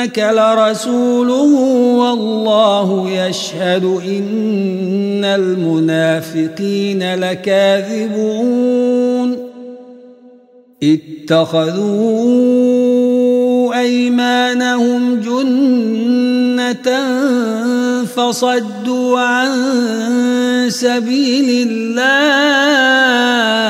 إنك لرسوله والله يشهد إن المنافقين لكاذبون. اتخذوا أيمانهم جنة فصدوا عن سبيل الله.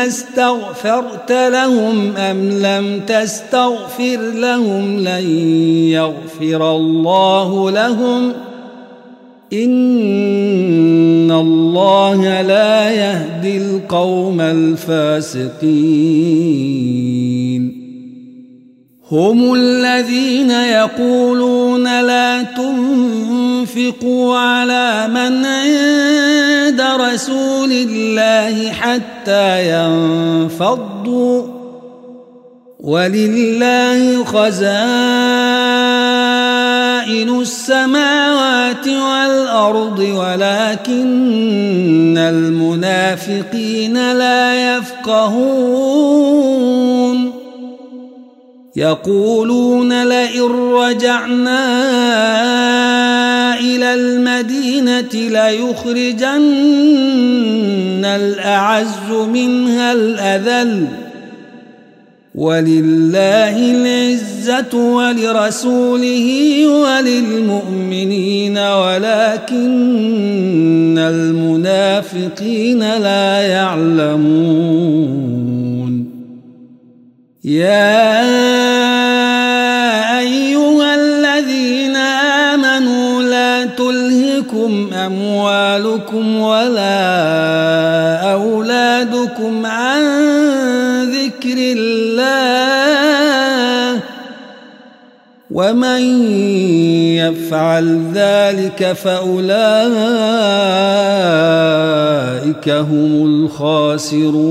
عليهم أستغفرت لهم أم لم تستغفر لهم لن يغفر الله لهم؟ إن الله لا يهدي القوم الفاسقين. هم الذين يقولون لا تنفقوا على من عند رسول الله حتى ينفضوا ولله خزائن السماوات والأرض ولكن المنافقين لا يفقهون. يقولون لئن رجعنا إلى المدينة ليخرجن الأعز منها الأذل. ولله العزة ولرسوله وللمؤمنين ولكن المنافقين لا يعلمون. يا تلهكم أموالكم ولا أولادكم عن ذكر الله ومن يفعل ذلك فأولئك هم الخاسرون.